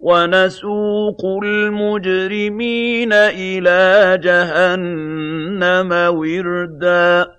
وَنَسُوقُ الْمُجْرِمِينَ إِلَىٰ جَهَنَّمَ وِرْدًا.